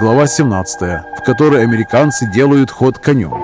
глава 17, в которой американцы делают ход конем.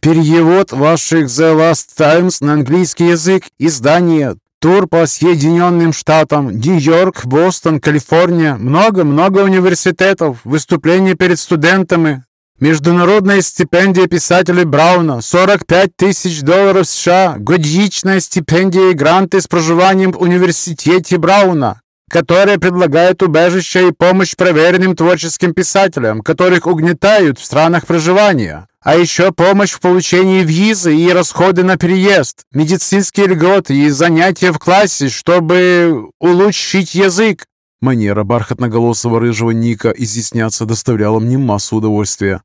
Перевод ваших The Last Times на английский язык. Издание. Тур по Соединенным Штатам. Нью-Йорк, Бостон, Калифорния. Много-много университетов. Выступления перед студентами. Международная стипендия писателя Брауна. 45 тысяч долларов США. Годичная стипендия и гранты с проживанием в университете Брауна которая предлагает убежище и помощь проверенным творческим писателям, которых угнетают в странах проживания. А еще помощь в получении визы и расходы на переезд, медицинские льготы и занятия в классе, чтобы улучшить язык. Манера бархатноголосого рыжего Ника изъясняться доставляла мне массу удовольствия.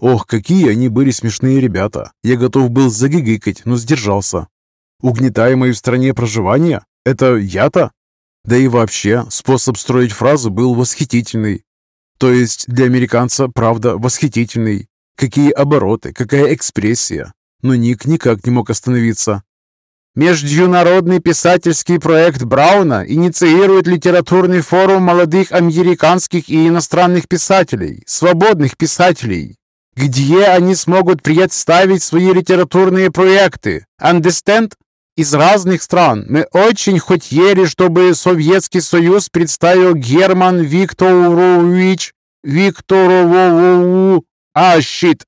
Ох, какие они были смешные ребята. Я готов был загигикать, но сдержался. Угнетаемый в стране проживания? Это я-то? Да и вообще, способ строить фразу был восхитительный. То есть для американца, правда, восхитительный. Какие обороты, какая экспрессия. Но Ник никак не мог остановиться. Международный писательский проект Брауна инициирует литературный форум молодых американских и иностранных писателей, свободных писателей, где они смогут представить свои литературные проекты. Understand? Из разных стран. Мы очень хотели, чтобы Советский Союз представил Герман Викторович Викторову а, щит!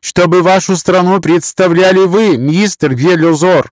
Чтобы вашу страну представляли вы, мистер Велюзор!»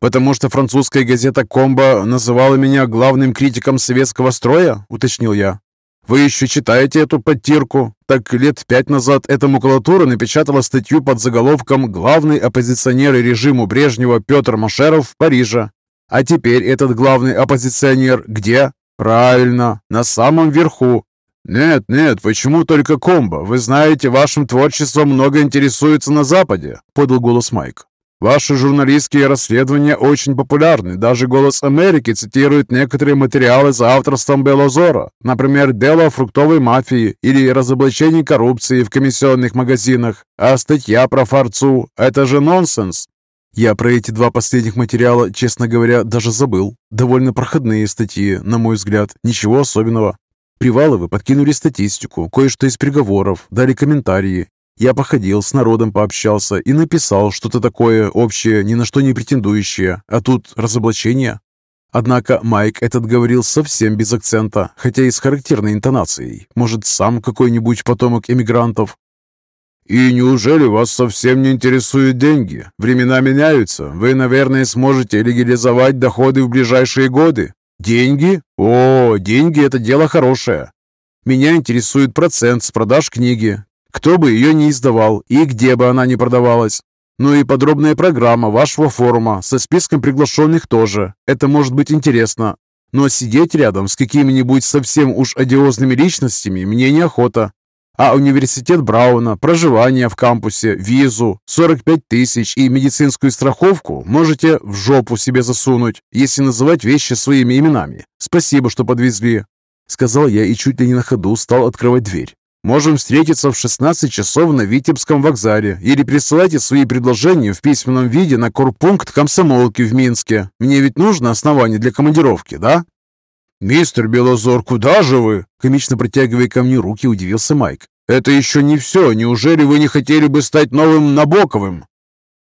«Потому что французская газета «Комбо» называла меня главным критиком советского строя?» — уточнил я. «Вы еще читаете эту подтирку? Так лет пять назад эта макулатура напечатала статью под заголовком «Главный оппозиционер режиму Брежнева Петр Машеров в Париже». А теперь этот главный оппозиционер где? Правильно, на самом верху, «Нет, нет, почему только комбо? Вы знаете, вашим творчеством много интересуется на Западе», — подал голос Майк. «Ваши журналистские расследования очень популярны. Даже «Голос Америки» цитирует некоторые материалы за авторством Белозора, например, «Дело о фруктовой мафии» или «Разоблачение коррупции в комиссионных магазинах». А статья про Фарцу — это же нонсенс. Я про эти два последних материала, честно говоря, даже забыл. Довольно проходные статьи, на мой взгляд, ничего особенного. Приваловы подкинули статистику, кое-что из приговоров, дали комментарии. Я походил, с народом пообщался и написал что-то такое общее, ни на что не претендующее. А тут разоблачение. Однако Майк этот говорил совсем без акцента, хотя и с характерной интонацией. Может, сам какой-нибудь потомок эмигрантов? «И неужели вас совсем не интересуют деньги? Времена меняются. Вы, наверное, сможете легализовать доходы в ближайшие годы. Деньги? О, деньги – это дело хорошее. Меня интересует процент с продаж книги. Кто бы ее не издавал и где бы она ни продавалась. Ну и подробная программа вашего форума со списком приглашенных тоже. Это может быть интересно. Но сидеть рядом с какими-нибудь совсем уж одиозными личностями мне неохота. А университет Брауна, проживание в кампусе, визу, 45 тысяч и медицинскую страховку можете в жопу себе засунуть, если называть вещи своими именами. Спасибо, что подвезли. Сказал я и чуть ли не на ходу стал открывать дверь. Можем встретиться в 16 часов на Витебском вокзале или присылайте свои предложения в письменном виде на корпункт комсомолки в Минске. Мне ведь нужно основание для командировки, да? «Мистер Белозор, куда же вы?» Комично протягивая ко мне руки, удивился Майк. «Это еще не все. Неужели вы не хотели бы стать новым Набоковым?»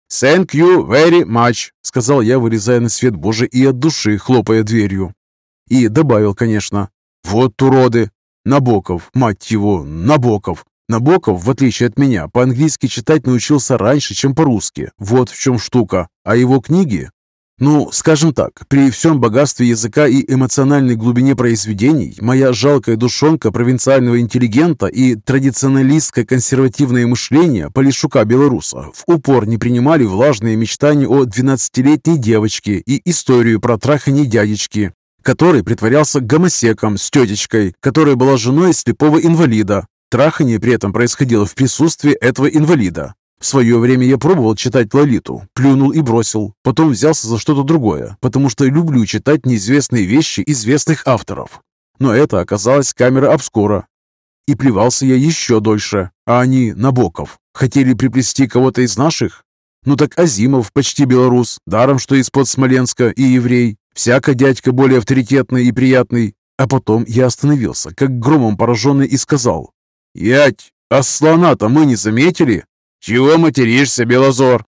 «Thank you very much», — сказал я, вырезая на свет Божий и от души, хлопая дверью. И добавил, конечно. «Вот уроды! Набоков, мать его, Набоков!» Набоков, в отличие от меня, по-английски читать научился раньше, чем по-русски. Вот в чем штука. А его книги ну, скажем так, при всем богатстве языка и эмоциональной глубине произведений, моя жалкая душонка провинциального интеллигента и традиционалистское консервативное мышление Полишука-белоруса в упор не принимали влажные мечтания о 12-летней девочке и историю про трахание дядечки, который притворялся гомосеком с тетечкой, которая была женой слепого инвалида. Трахание при этом происходило в присутствии этого инвалида. В свое время я пробовал читать Лолиту, плюнул и бросил. Потом взялся за что-то другое, потому что люблю читать неизвестные вещи известных авторов. Но это оказалась камера обскура. И плевался я еще дольше, а они, Набоков, хотели приплести кого-то из наших? Ну так Азимов почти белорус, даром что из-под Смоленска и еврей. Всяко дядька более авторитетный и приятный. А потом я остановился, как громом пораженный, и сказал. «Ять, а слона-то мы не заметили? Чего материшься, Белозор?»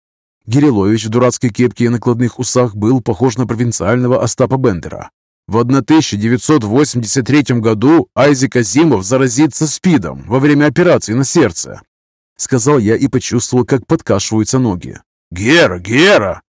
Гирилович в дурацкой кепке и накладных усах был похож на провинциального Остапа Бендера. В 1983 году Айзек Азимов заразится СПИДом во время операции на сердце. Сказал я и почувствовал, как подкашиваются ноги. «Гера, Гера!»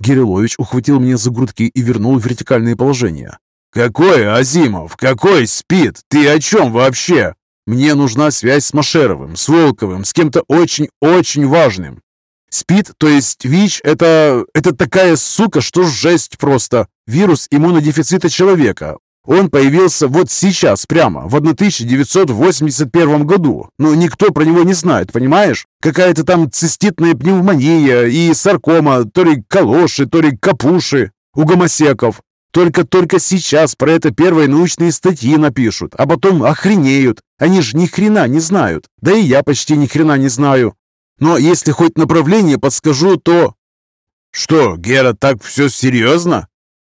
Гирилович ухватил меня за грудки и вернул в вертикальное положение. «Какой Азимов? Какой СПИД? Ты о чем вообще? Мне нужна связь с Машеровым, с Волковым, с кем-то очень-очень важным. СПИД, то есть ВИЧ, это, это такая сука, что жесть просто. Вирус иммунодефицита человека. Он появился вот сейчас, прямо, в 1981 году. Но никто про него не знает, понимаешь? Какая-то там циститная пневмония и саркома, то ли калоши, то ли капуши у гомосеков. Только-только сейчас про это первые научные статьи напишут, а потом охренеют. Они же ни хрена не знают. Да и я почти ни хрена не знаю. Но если хоть направление подскажу, то...» «Что, Гера, так все серьезно?»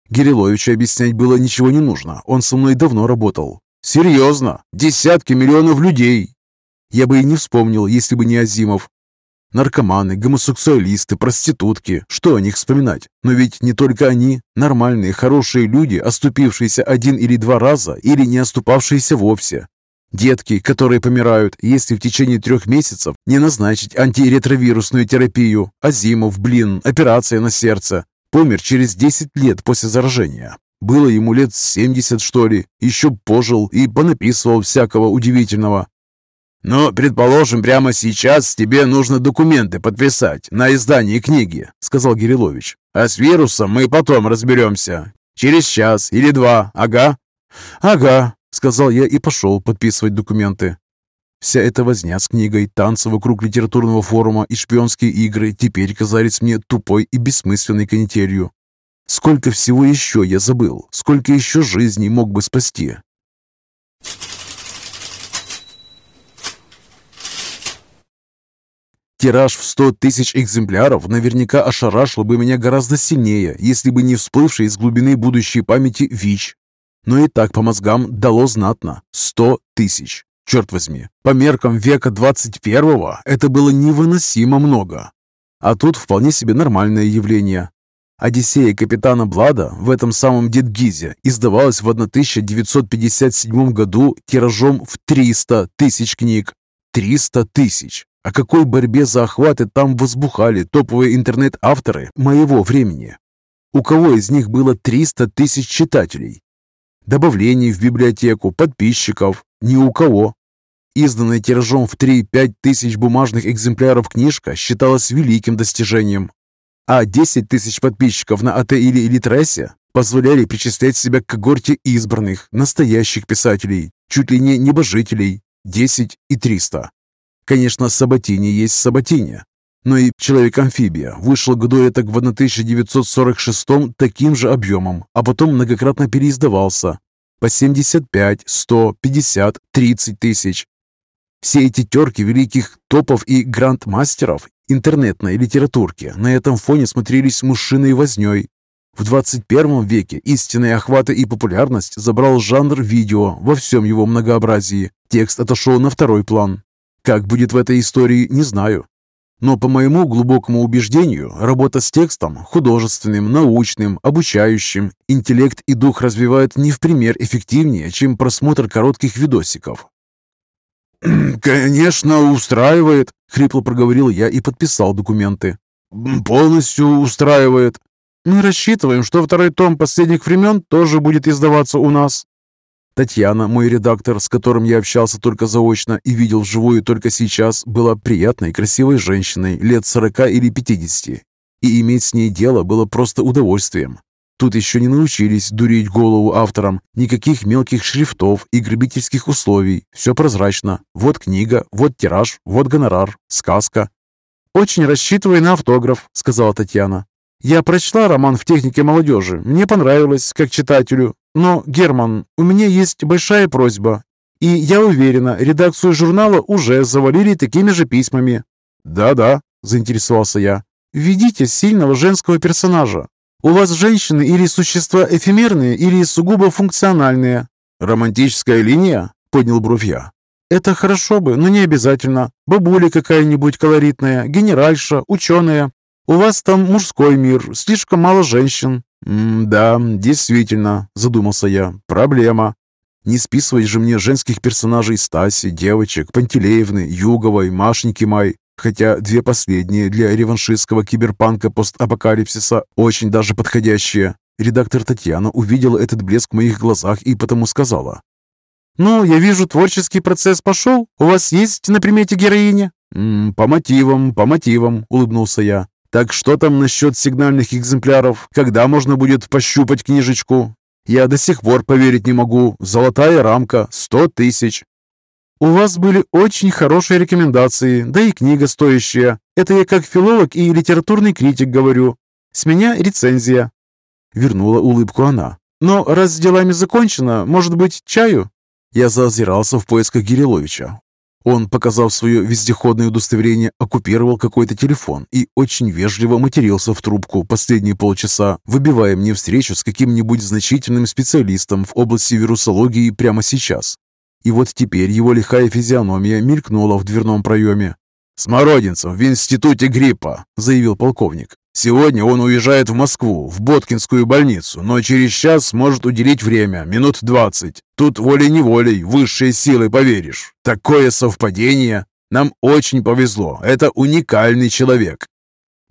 Гириловичу объяснять было ничего не нужно. Он со мной давно работал. «Серьезно? Десятки миллионов людей!» Я бы и не вспомнил, если бы не Азимов. Наркоманы, гомосексуалисты, проститутки. Что о них вспоминать? Но ведь не только они. Нормальные, хорошие люди, оступившиеся один или два раза, или не оступавшиеся вовсе. Детки, которые помирают, если в течение трех месяцев не назначить антиретровирусную терапию. Азимов, блин, операция на сердце. Помер через 10 лет после заражения. Было ему лет 70, что ли. Еще пожил и понаписывал всякого удивительного. «Но, предположим, прямо сейчас тебе нужно документы подписать на издание книги», — сказал Гирилович. «А с вирусом мы потом разберемся. Через час или два, ага?» «Ага», Сказал я и пошел подписывать документы. Вся эта возня с книгой, танцы вокруг литературного форума и шпионские игры теперь казались мне тупой и бессмысленной канителью. Сколько всего еще я забыл, сколько еще жизней мог бы спасти. Тираж в сто тысяч экземпляров наверняка ошарашил бы меня гораздо сильнее, если бы не всплывший из глубины будущей памяти ВИЧ, но и так по мозгам дало знатно. Сто тысяч. Черт возьми, по меркам века 21-го это было невыносимо много. А тут вполне себе нормальное явление. «Одиссея капитана Блада» в этом самом Дедгизе издавалась в 1957 году тиражом в 300 тысяч книг. 300 тысяч! О какой борьбе за охваты там возбухали топовые интернет-авторы моего времени? У кого из них было 300 тысяч читателей? добавлений в библиотеку, подписчиков. Ни у кого. Изданная тиражом в 3-5 тысяч бумажных экземпляров книжка считалась великим достижением. А 10 тысяч подписчиков на АТ или Литресе позволяли причислять себя к когорте избранных, настоящих писателей, чуть ли не небожителей, 10 и 300. Конечно, Саботини есть Саботини, но и «Человек-амфибия» вышел году этак в 1946 таким же объемом, а потом многократно переиздавался по 75, 100, 50, 30 тысяч. Все эти терки великих топов и грандмастеров интернетной литературки на этом фоне смотрелись мужчиной возней. В 21 веке истинные охваты и популярность забрал жанр видео во всем его многообразии. Текст отошел на второй план. Как будет в этой истории, не знаю. Но по моему глубокому убеждению, работа с текстом, художественным, научным, обучающим, интеллект и дух развивают не в пример эффективнее, чем просмотр коротких видосиков. «Конечно, устраивает», — хрипло проговорил я и подписал документы. «Полностью устраивает. Мы рассчитываем, что второй том последних времен тоже будет издаваться у нас». Татьяна, мой редактор, с которым я общался только заочно и видел вживую только сейчас, была приятной, красивой женщиной лет сорока или пятидесяти, и иметь с ней дело было просто удовольствием. Тут еще не научились дурить голову авторам, никаких мелких шрифтов и грабительских условий. Все прозрачно. Вот книга, вот тираж, вот гонорар, сказка. «Очень рассчитывай на автограф», — сказала Татьяна. «Я прочла роман в технике молодежи. Мне понравилось, как читателю. Но, Герман, у меня есть большая просьба, и я уверена, редакцию журнала уже завалили такими же письмами». «Да-да», — заинтересовался я. Введите сильного женского персонажа. У вас женщины или существа эфемерные, или сугубо функциональные». «Романтическая линия?» – поднял бровь я. «Это хорошо бы, но не обязательно. Бабуля какая-нибудь колоритная, генеральша, ученая. У вас там мужской мир, слишком мало женщин». «Да, действительно», – задумался я. «Проблема. Не списывать же мне женских персонажей Стаси, девочек, Пантелеевны, Юговой, Машеньки Май, хотя две последние для реваншистского киберпанка постапокалипсиса очень даже подходящие. Редактор Татьяна увидела этот блеск в моих глазах и потому сказала. «Ну, я вижу, творческий процесс пошел. У вас есть на примете героиня?» «По мотивам, по мотивам», — улыбнулся я. «Так что там насчет сигнальных экземпляров? Когда можно будет пощупать книжечку?» Я до сих пор поверить не могу. Золотая рамка, сто тысяч. У вас были очень хорошие рекомендации, да и книга стоящая. Это я как филолог и литературный критик говорю. С меня рецензия. Вернула улыбку она. Но раз с делами закончено, может быть, чаю? Я заозирался в поисках Гириловича. Он, показав свое вездеходное удостоверение, оккупировал какой-то телефон и очень вежливо матерился в трубку последние полчаса, выбивая мне встречу с каким-нибудь значительным специалистом в области вирусологии прямо сейчас. И вот теперь его лихая физиономия мелькнула в дверном проеме. «Смородинцев в институте гриппа», — заявил полковник. Сегодня он уезжает в Москву, в Боткинскую больницу, но через час сможет уделить время, минут двадцать. Тут волей-неволей, высшие силы, поверишь. Такое совпадение. Нам очень повезло. Это уникальный человек.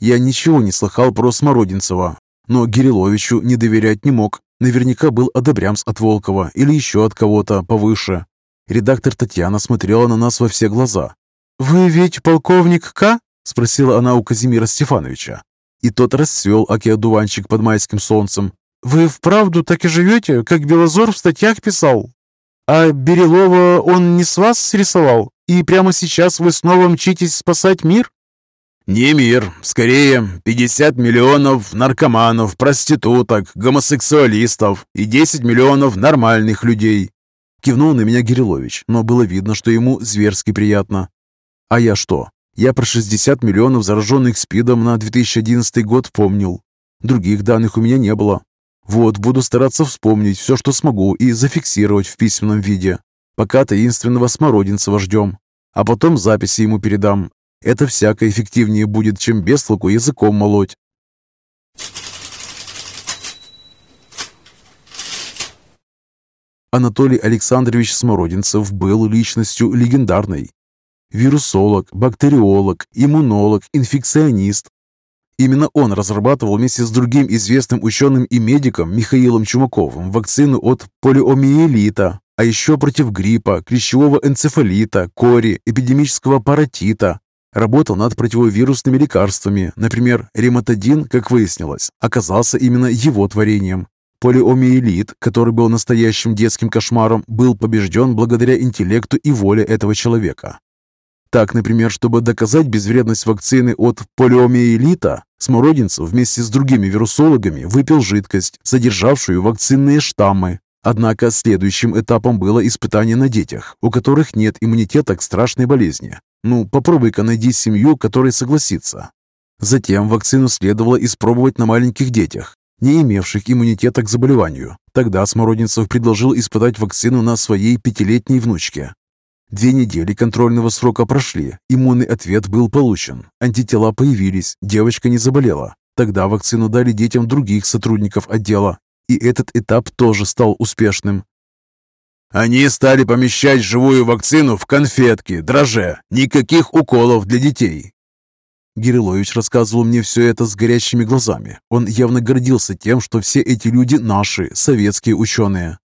Я ничего не слыхал про Смородинцева, но Гириловичу не доверять не мог. Наверняка был одобрямс от Волкова или еще от кого-то повыше. Редактор Татьяна смотрела на нас во все глаза. «Вы ведь полковник К?» – спросила она у Казимира Стефановича и тот расцвел океодуванчик под майским солнцем. «Вы вправду так и живете, как Белозор в статьях писал? А Берилова он не с вас срисовал? И прямо сейчас вы снова мчитесь спасать мир?» «Не мир, скорее 50 миллионов наркоманов, проституток, гомосексуалистов и 10 миллионов нормальных людей», кивнул на меня Гирилович, но было видно, что ему зверски приятно. «А я что, я про 60 миллионов зараженных СПИДом на 2011 год помнил. Других данных у меня не было. Вот, буду стараться вспомнить все, что смогу, и зафиксировать в письменном виде. Пока таинственного Смородинцева ждем. А потом записи ему передам. Это всяко эффективнее будет, чем без толку языком молоть. Анатолий Александрович Смородинцев был личностью легендарной. Вирусолог, бактериолог, иммунолог, инфекционист. Именно он разрабатывал вместе с другим известным ученым и медиком Михаилом Чумаковым вакцину от полиомиелита, а еще против гриппа, клещевого энцефалита, кори, эпидемического паротита. Работал над противовирусными лекарствами. Например, рематодин, как выяснилось, оказался именно его творением. Полиомиелит, который был настоящим детским кошмаром, был побежден благодаря интеллекту и воле этого человека. Так, например, чтобы доказать безвредность вакцины от полиомиелита, Смородинцев вместе с другими вирусологами выпил жидкость, содержавшую вакцинные штаммы. Однако следующим этапом было испытание на детях, у которых нет иммунитета к страшной болезни. Ну, попробуй-ка найди семью, которая согласится. Затем вакцину следовало испробовать на маленьких детях, не имевших иммунитета к заболеванию. Тогда Смородинцев предложил испытать вакцину на своей пятилетней внучке. Две недели контрольного срока прошли, иммунный ответ был получен, антитела появились, девочка не заболела. Тогда вакцину дали детям других сотрудников отдела, и этот этап тоже стал успешным. Они стали помещать живую вакцину в конфетки, дроже, никаких уколов для детей. Гирилович рассказывал мне все это с горящими глазами. Он явно гордился тем, что все эти люди наши, советские ученые.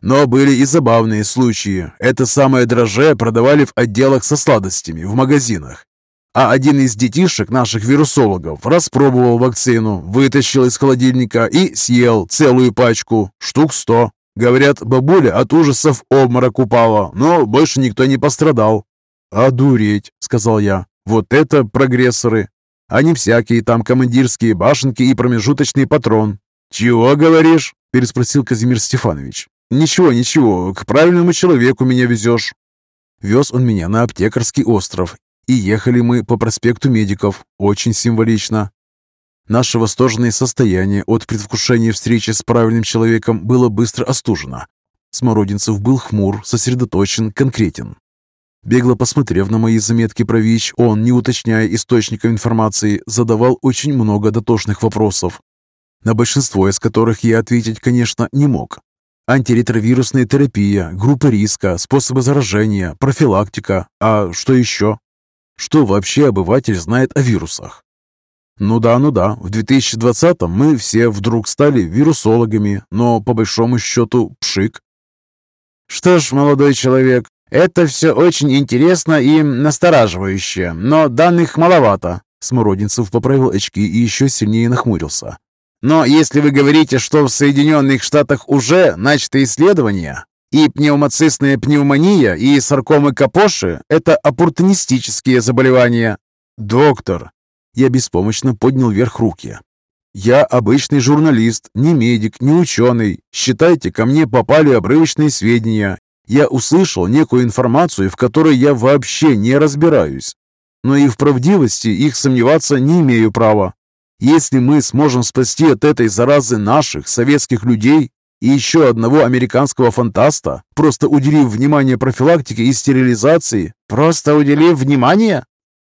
Но были и забавные случаи. Это самое дрожжи продавали в отделах со сладостями, в магазинах. А один из детишек наших вирусологов распробовал вакцину, вытащил из холодильника и съел целую пачку, штук сто. Говорят, бабуля от ужасов обморок упала, но больше никто не пострадал. «Одуреть», — сказал я, — «вот это прогрессоры, не всякие там командирские башенки и промежуточный патрон». «Чего говоришь?» – переспросил Казимир Стефанович. «Ничего, ничего, к правильному человеку меня везешь». Вез он меня на аптекарский остров И ехали мы по проспекту Медиков, очень символично. Наше восторженное состояние от предвкушения встречи с правильным человеком было быстро остужено. Смородинцев был хмур, сосредоточен, конкретен. Бегло посмотрев на мои заметки про ВИЧ, он, не уточняя источников информации, задавал очень много дотошных вопросов, на большинство из которых я ответить, конечно, не мог. Антиретровирусная терапия, группа риска, способы заражения, профилактика. А что еще? Что вообще обыватель знает о вирусах? Ну да, ну да, в 2020-м мы все вдруг стали вирусологами, но по большому счету пшик. Что ж, молодой человек, это все очень интересно и настораживающе, но данных маловато. Смородинцев поправил очки и еще сильнее нахмурился. Но если вы говорите, что в Соединенных Штатах уже начаты исследования, и пневмоцистная пневмония, и саркомы Капоши – это оппортунистические заболевания. Доктор, я беспомощно поднял вверх руки. «Я обычный журналист, не медик, не ученый. Считайте, ко мне попали обрывочные сведения. Я услышал некую информацию, в которой я вообще не разбираюсь. Но и в правдивости их сомневаться не имею права. Если мы сможем спасти от этой заразы наших, советских людей, и еще одного американского фантаста, просто уделив внимание профилактике и стерилизации, просто уделив внимание?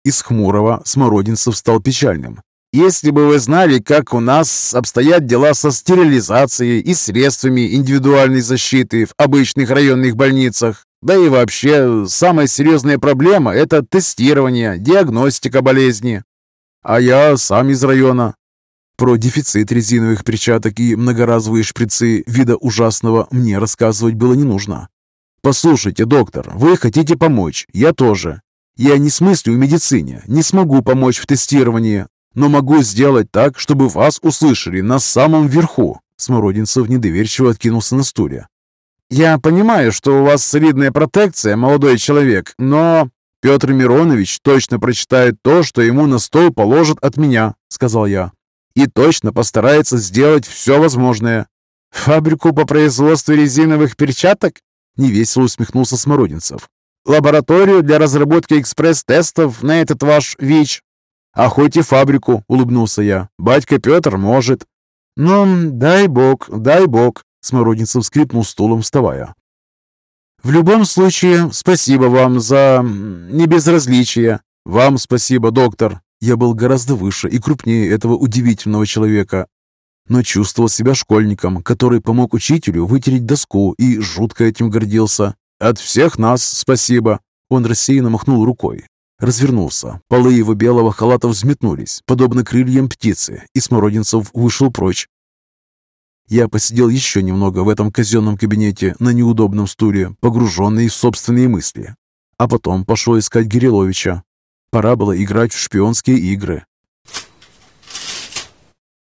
Из хмурого Смородинцев стал печальным. «Если бы вы знали, как у нас обстоят дела со стерилизацией и средствами индивидуальной защиты в обычных районных больницах, да и вообще, самая серьезная проблема – это тестирование, диагностика болезни. А я сам из района. Про дефицит резиновых перчаток и многоразовые шприцы вида ужасного мне рассказывать было не нужно. «Послушайте, доктор, вы хотите помочь, я тоже. Я не смыслю в медицине, не смогу помочь в тестировании, но могу сделать так, чтобы вас услышали на самом верху». Смородинцев недоверчиво откинулся на стуле. «Я понимаю, что у вас солидная протекция, молодой человек, но...» «Петр Миронович точно прочитает то, что ему на стол положат от меня», — сказал я. «И точно постарается сделать все возможное». «Фабрику по производству резиновых перчаток?» — невесело усмехнулся Смородинцев лабораторию для разработки экспресс-тестов на этот ваш ВИЧ». «А хоть и фабрику», — улыбнулся я. «Батька Петр может». «Ну, дай бог, дай бог», — Смородницев скрипнул стулом, вставая. «В любом случае, спасибо вам за небезразличие». «Вам спасибо, доктор». Я был гораздо выше и крупнее этого удивительного человека, но чувствовал себя школьником, который помог учителю вытереть доску и жутко этим гордился. «От всех нас спасибо!» Он рассеянно махнул рукой. Развернулся. Полы его белого халата взметнулись, подобно крыльям птицы, и Смородинцев вышел прочь. Я посидел еще немного в этом казенном кабинете на неудобном стуле, погруженный в собственные мысли. А потом пошел искать Гириловича. Пора было играть в шпионские игры.